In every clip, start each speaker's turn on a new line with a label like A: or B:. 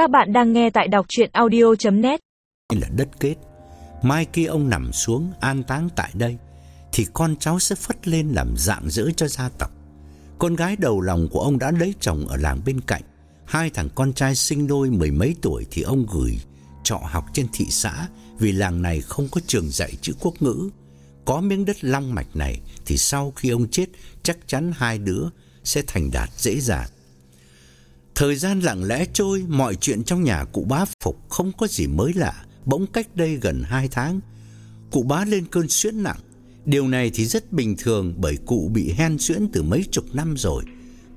A: Các bạn đang nghe tại đọc chuyện audio.net
B: Là đất kết. Mai kia ông nằm xuống, an táng tại đây, Thì con cháu sẽ phất lên làm dạng dỡ cho gia tộc. Con gái đầu lòng của ông đã lấy chồng ở làng bên cạnh. Hai thằng con trai sinh đôi mười mấy tuổi Thì ông gửi trọ học trên thị xã, Vì làng này không có trường dạy chữ quốc ngữ. Có miếng đất long mạch này Thì sau khi ông chết, Chắc chắn hai đứa sẽ thành đạt dễ dàng. Thời gian lặng lẽ trôi, mọi chuyện trong nhà cụ bá Phục không có gì mới lạ. Bỗng cách đây gần 2 tháng, cụ bá lên cơn suyễn nặng. Điều này thì rất bình thường bởi cụ bị hen suyễn từ mấy chục năm rồi.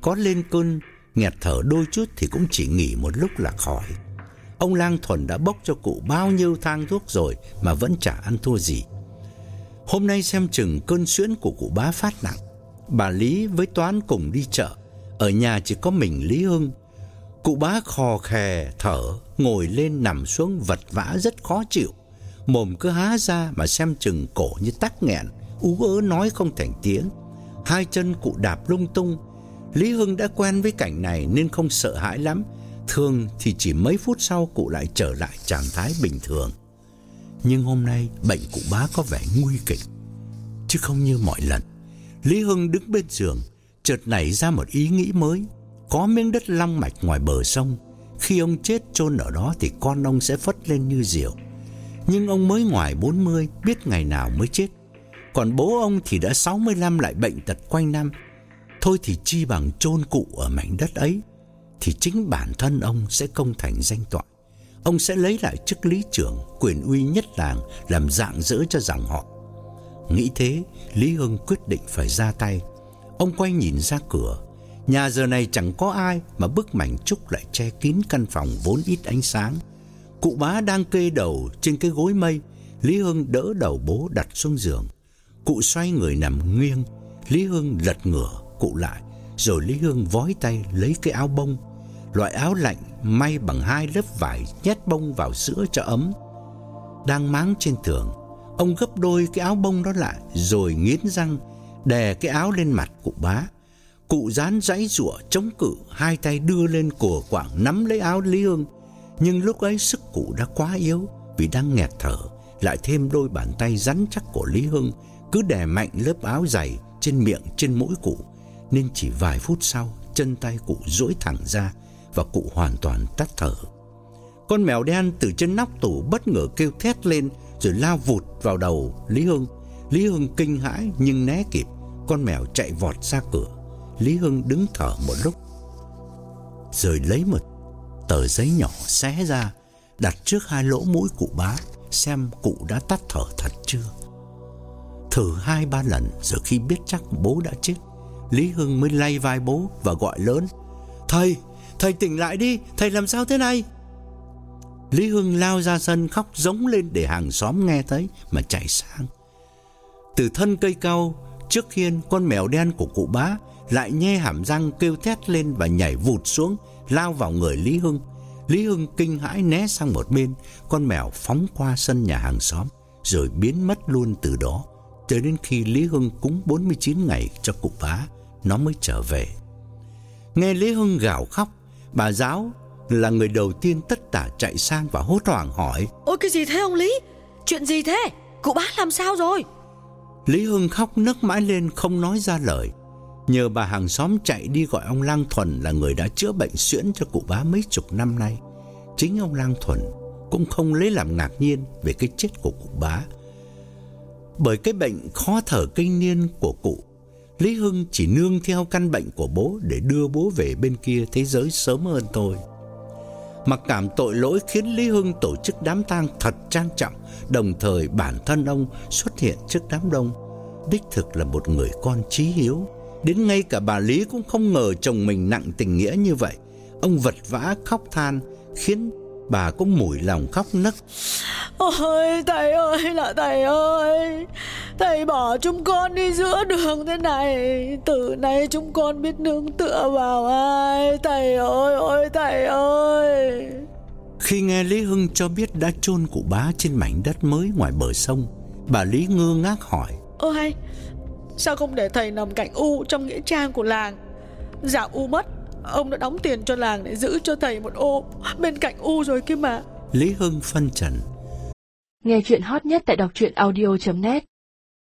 B: Có lên cơn nghẹt thở đôi chút thì cũng chỉ nghỉ một lúc là khỏi. Ông Lang Thuần đã bốc cho cụ bao nhiêu thang thuốc rồi mà vẫn chả ăn thua gì. Hôm nay xem chừng cơn suyễn của cụ bá phát nặng. Bà Lý với Toán cùng đi chợ. Ở nhà chỉ có mình Lý Hưng Cụ bá khò khè thở, ngồi lên nằm xuống vật vã rất khó chịu. Mồm cứ há ra mà xem chừng cổ như tắc nghẹn, ú ớ nói không thành tiếng. Hai chân cụ đạp lung tung. Lý Hưng đã quen với cảnh này nên không sợ hãi lắm. Thường thì chỉ mấy phút sau cụ lại trở lại trạng thái bình thường. Nhưng hôm nay bệnh cụ bá có vẻ nguy kịch, chứ không như mọi lần. Lý Hưng đứng bên giường, chợt nảy ra một ý nghĩ mới. Có miếng đất long mạch ngoài bờ sông, khi ông chết chôn ở đó thì con ông sẽ phất lên như diều. Nhưng ông mới ngoài 40, biết ngày nào mới chết. Còn bố ông thì đã 65 lại bệnh tật quanh năm. Thôi thì chi bằng chôn cụ ở mảnh đất ấy thì chính bản thân ông sẽ công thành danh toại. Ông sẽ lấy lại chức lý trưởng, quyền uy nhất làng làm dạng dỡ cho dòng họ. Nghĩ thế, Lý Hưng quyết định phải ra tay. Ông quay nhìn ra cửa, Nhà giờ này chẳng có ai mà bức mảnh trúc lại che kín căn phòng vốn ít ánh sáng. Cụ bá đang kê đầu trên cái gối mây, Lý Hưng đỡ đầu bố đặt xuống giường. Cụ xoay người nằm nghiêng, Lý Hưng lật ngửa cụ lại, rồi Lý Hưng vói tay lấy cái áo bông, loại áo lạnh may bằng hai lớp vải nhét bông vào giữa cho ấm. Đang máng trên tường, ông gấp đôi cái áo bông đó lại rồi nghiến răng đè cái áo lên mặt cụ bá. Cụ dán giãy giụa chống cự, hai tay đưa lên cổ quảng nắm lấy áo Lý Hương, nhưng lúc ấy sức cụ đã quá yếu vì đang nghẹt thở, lại thêm đôi bàn tay rắn chắc của Lý hương cứ đè mạnh lớp áo dày trên miệng trên mũi cụ, nên chỉ vài phút sau, chân tay cụ duỗi thẳng ra và cụ hoàn toàn tắt thở. Con mèo đen từ trên nóc tủ bất ngờ kêu thét lên rồi lao vụt vào đầu Lý hương Lý hương kinh hãi nhưng né kịp, con mèo chạy vọt ra cửa. Lý Hưng đứng thở một lúc Rồi lấy một tờ giấy nhỏ xé ra Đặt trước hai lỗ mũi cụ bá Xem cụ đã tắt thở thật chưa. Thử hai ba lần Rồi khi biết chắc bố đã chết Lý Hưng mới lay vai bố Và gọi lớn Thầy, thầy tỉnh lại đi Thầy làm sao thế này? Lý Hưng lao ra sân khóc giống lên Để hàng xóm nghe thấy mà chạy sang. Từ thân cây cao Trước hiên con mèo đen của cụ bá lại nhe hàm răng kêu thét lên và nhảy vụt xuống, lao vào người Lý Hưng. Lý Hưng kinh hãi né sang một bên, con mèo phóng qua sân nhà hàng xóm rồi biến mất luôn từ đó. Cho đến khi Lý Hưng cúng 49 ngày cho cụ bá, nó mới trở về. Nghe Lý Hưng gào khóc, bà giáo là người đầu tiên tất tả chạy sang và hốt hoảng hỏi:
C: "Ôi cái gì thế ông Lý? Chuyện gì thế? Cụ bá làm sao rồi?"
B: Lý Hưng khóc nức mãi lên không nói ra lời. Nhờ bà hàng xóm chạy đi gọi ông Lang Thuần là người đã chữa bệnh suyễn cho cụ bá mấy chục năm nay. Chính ông Lang Thuần cũng không lấy làm ngạc nhiên về cái chết của cụ bá. Bởi cái bệnh khó thở kinh niên của cụ, Lý Hưng chỉ nương theo căn bệnh của bố để đưa bố về bên kia thế giới sớm hơn thôi. Mặc cảm tội lỗi khiến Lý Hưng tổ chức đám tang thật trang trọng, đồng thời bản thân ông xuất hiện trước đám đông. Đích thực là một người con trí hiếu, Đến ngay cả bà Lý cũng không ngờ chồng mình nặng tình nghĩa như vậy. Ông vật vã khóc than khiến bà cũng mủi lòng khóc nấc.
C: Ôi thầy ơi là thầy ơi Thầy bỏ chúng con đi giữa đường thế này. Từ nay chúng con biết nương tựa vào ai. Thầy ơi ôi thầy ơi.
B: Khi nghe Lý Hưng cho biết đã chôn cụ bá trên mảnh đất mới ngoài bờ sông Bà Lý ngơ ngác hỏi.
C: Ơ hay Sao không để thầy nằm cạnh U trong nghĩa trang của làng? Dạ U mất Ông đã đóng tiền cho làng để giữ cho thầy một ô bên cạnh U rồi kia mà.
B: Lý Hưng phân trần.
A: Nghe chuyện hot nhất tại đọc truyện audio.net